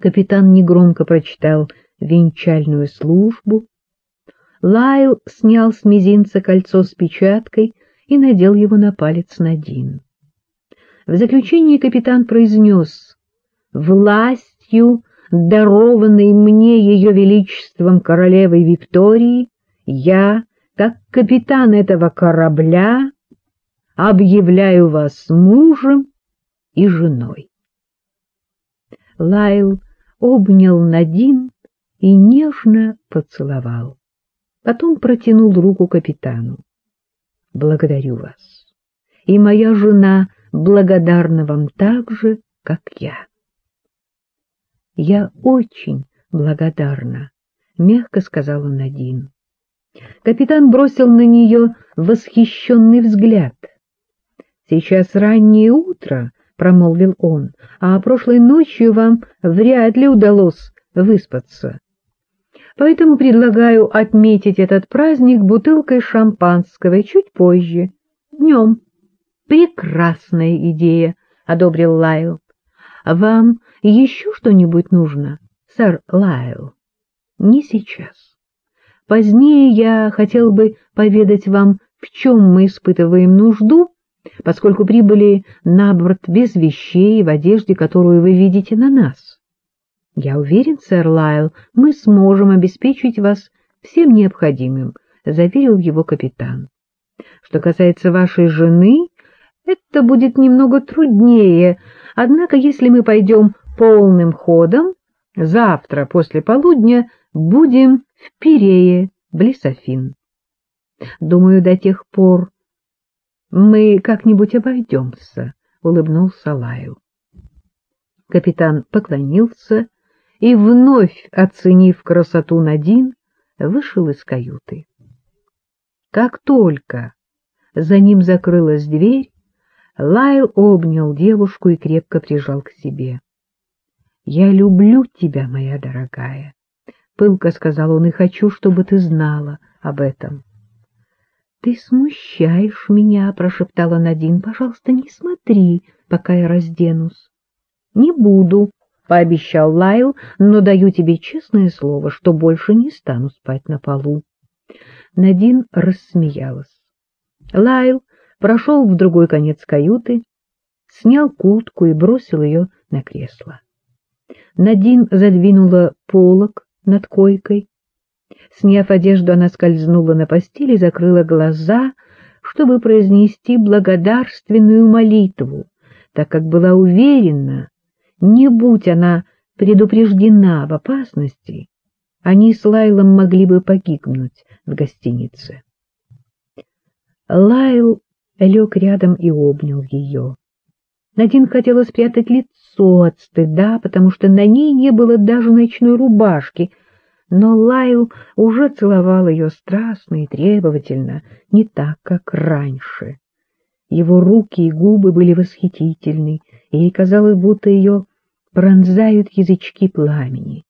Капитан негромко прочитал венчальную службу. Лайл снял с мизинца кольцо с печаткой и надел его на палец Надин. В заключении капитан произнес «Властью, дарованной мне ее величеством королевой Виктории, я, как капитан этого корабля, объявляю вас мужем и женой». Лайл обнял Надин и нежно поцеловал. Потом протянул руку капитану. — Благодарю вас. И моя жена благодарна вам так же, как я. — Я очень благодарна, — мягко сказала Надин. Капитан бросил на нее восхищенный взгляд. — Сейчас раннее утро, — промолвил он, — а прошлой ночью вам вряд ли удалось выспаться. Поэтому предлагаю отметить этот праздник бутылкой шампанского и чуть позже, днем. Прекрасная идея, — одобрил Лайл. Вам еще что-нибудь нужно, сэр Лайл? Не сейчас. Позднее я хотел бы поведать вам, в чем мы испытываем нужду, поскольку прибыли на борт без вещей в одежде, которую вы видите на нас. Я уверен, сэр Лайл, мы сможем обеспечить вас всем необходимым, — заверил его капитан. Что касается вашей жены, это будет немного труднее, однако если мы пойдем полным ходом, завтра после полудня будем в Пирее, близ Афин. Думаю, до тех пор мы как-нибудь обойдемся, — улыбнулся Лайл. Капитан поклонился и, вновь оценив красоту Надин, вышел из каюты. Как только за ним закрылась дверь, Лайл обнял девушку и крепко прижал к себе. — Я люблю тебя, моя дорогая, — пылко сказал он, — и хочу, чтобы ты знала об этом. — Ты смущаешь меня, — прошептала Надин. — Пожалуйста, не смотри, пока я разденусь. — Не буду, пообещал Лайл, но даю тебе честное слово, что больше не стану спать на полу. Надин рассмеялась. Лайл прошел в другой конец каюты, снял куртку и бросил ее на кресло. Надин задвинула полок над койкой. Сняв одежду, она скользнула на постель и закрыла глаза, чтобы произнести благодарственную молитву, так как была уверена, не будь она предупреждена в опасности, они с Лайлом могли бы погибнуть в гостинице. Лайл лег рядом и обнял ее. Надин хотела спрятать лицо от стыда, потому что на ней не было даже ночной рубашки, но Лайл уже целовал ее страстно и требовательно, не так, как раньше. Его руки и губы были восхитительны, и ей казалось, будто ее пронзают язычки пламени.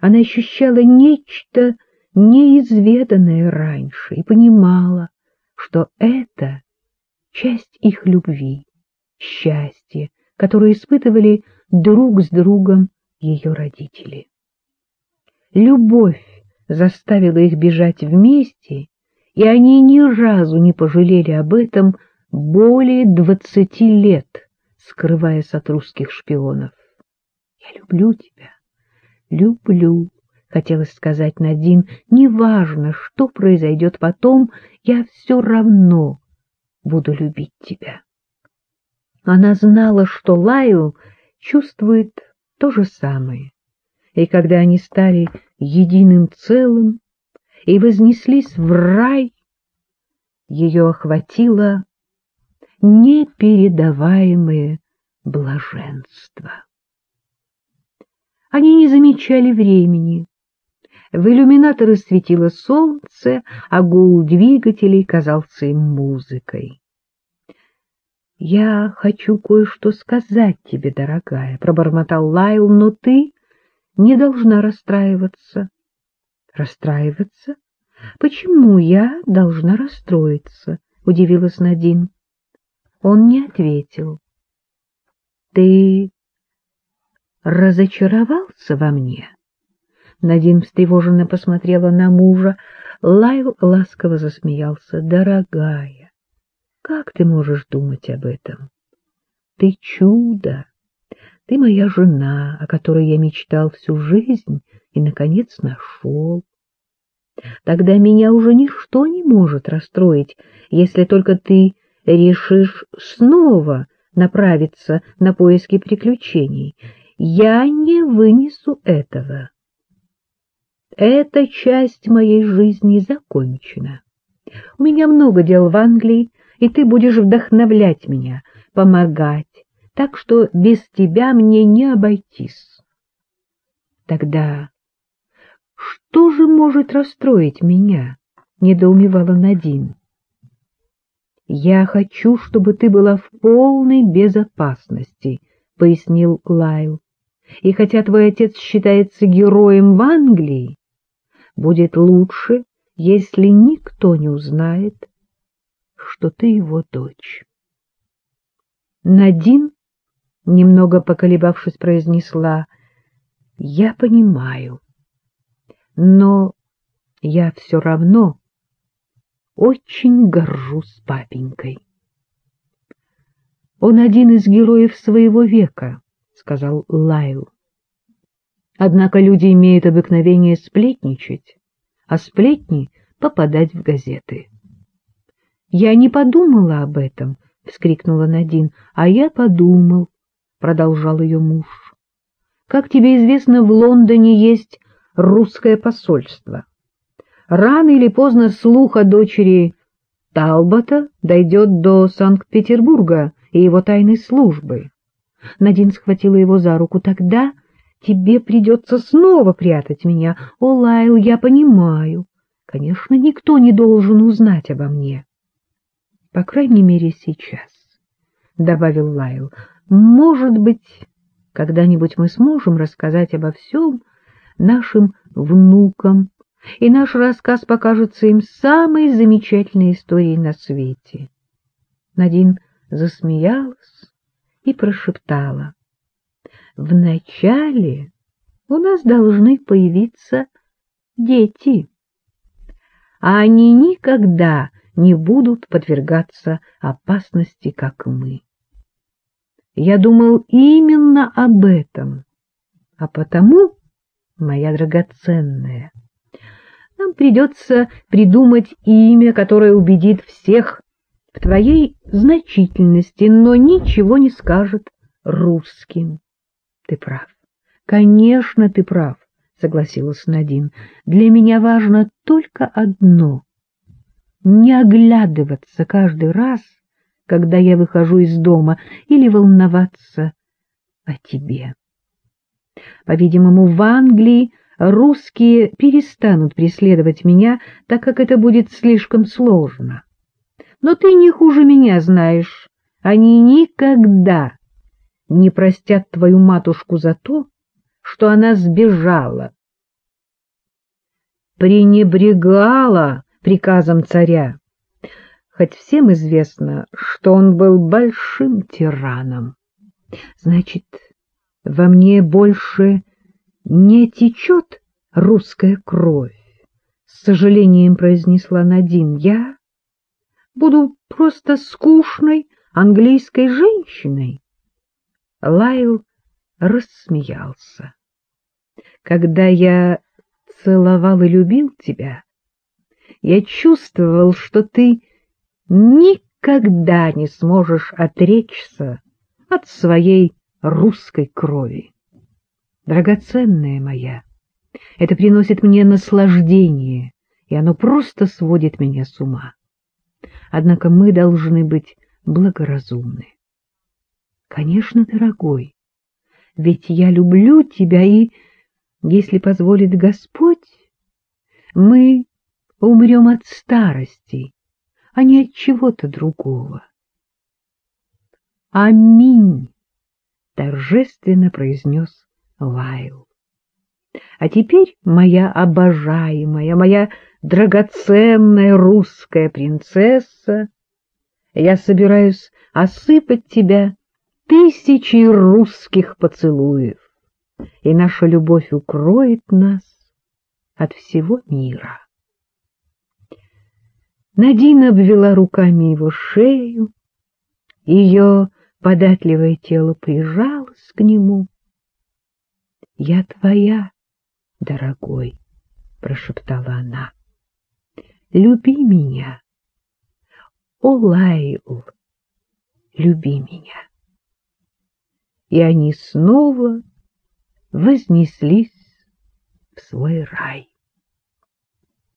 Она ощущала нечто неизведанное раньше и понимала, что это часть их любви, счастья, которое испытывали друг с другом ее родители. Любовь заставила их бежать вместе, и они ни разу не пожалели об этом более двадцати лет, скрываясь от русских шпионов. Я люблю тебя, люблю, хотелось сказать Надин, неважно, что произойдет потом, я все равно буду любить тебя. Она знала, что Лайл чувствует то же самое, и когда они стали единым целым и вознеслись в рай, ее охватило непередаваемое блаженство. Они не замечали времени. В иллюминаторы светило солнце, а гул двигателей казался им музыкой. — Я хочу кое-что сказать тебе, дорогая, — пробормотал Лайл, — но ты не должна расстраиваться. — Расстраиваться? Почему я должна расстроиться? — удивилась Надин. Он не ответил. — Ты разочаровался во мне? Надин встревоженно посмотрела на мужа. Лайл ласково засмеялся. «Дорогая, как ты можешь думать об этом? Ты чудо! Ты моя жена, о которой я мечтал всю жизнь и, наконец, нашел. Тогда меня уже ничто не может расстроить, если только ты решишь снова направиться на поиски приключений. Я не вынесу этого. Эта часть моей жизни закончена. У меня много дел в Англии, и ты будешь вдохновлять меня, помогать, так что без тебя мне не обойтись. Тогда что же может расстроить меня? — недоумевала Надин. — Я хочу, чтобы ты была в полной безопасности, — пояснил Лайл. — И хотя твой отец считается героем в Англии, будет лучше, если никто не узнает, что ты его дочь. Надин, немного поколебавшись, произнесла, — Я понимаю но я все равно очень горжусь папенькой. Он один из героев своего века, — сказал Лайл. Однако люди имеют обыкновение сплетничать, а сплетни — попадать в газеты. — Я не подумала об этом, — вскрикнула Надин. — А я подумал, — продолжал ее муж. — Как тебе известно, в Лондоне есть русское посольство. Рано или поздно слух о дочери Талбота дойдет до Санкт-Петербурга и его тайной службы. Надин схватила его за руку. Тогда тебе придется снова прятать меня. О, Лайл, я понимаю. Конечно, никто не должен узнать обо мне. По крайней мере, сейчас, — добавил Лайл. Может быть, когда-нибудь мы сможем рассказать обо всем, нашим внукам, и наш рассказ покажется им самой замечательной историей на свете. Надин засмеялась и прошептала. Вначале у нас должны появиться дети, а они никогда не будут подвергаться опасности, как мы. Я думал именно об этом, а потому моя драгоценная. Нам придется придумать имя, которое убедит всех в твоей значительности, но ничего не скажет русским. Ты прав. Конечно, ты прав, согласилась Надин. Для меня важно только одно — не оглядываться каждый раз, когда я выхожу из дома, или волноваться о тебе. По-видимому, в Англии русские перестанут преследовать меня, так как это будет слишком сложно. Но ты не хуже меня знаешь, они никогда не простят твою матушку за то, что она сбежала. Пренебрегала приказом царя, хоть всем известно, что он был большим тираном. Значит, во мне больше не течет русская кровь, — с сожалением произнесла Надин. Я буду просто скучной английской женщиной. Лайл рассмеялся. Когда я целовал и любил тебя, я чувствовал, что ты никогда не сможешь отречься от своей русской крови. Драгоценная моя, это приносит мне наслаждение, и оно просто сводит меня с ума. Однако мы должны быть благоразумны. Конечно, дорогой, ведь я люблю тебя, и, если позволит Господь, мы умрем от старости, а не от чего-то другого. Аминь торжественно произнес Лайл. А теперь, моя обожаемая, моя драгоценная русская принцесса, я собираюсь осыпать тебя тысячи русских поцелуев. и наша любовь укроет нас от всего мира. Надина обвела руками его шею, ее податливое тело прижалось к нему. — Я твоя, дорогой, — прошептала она. — Люби меня. О, Лайл, люби меня. И они снова вознеслись в свой рай.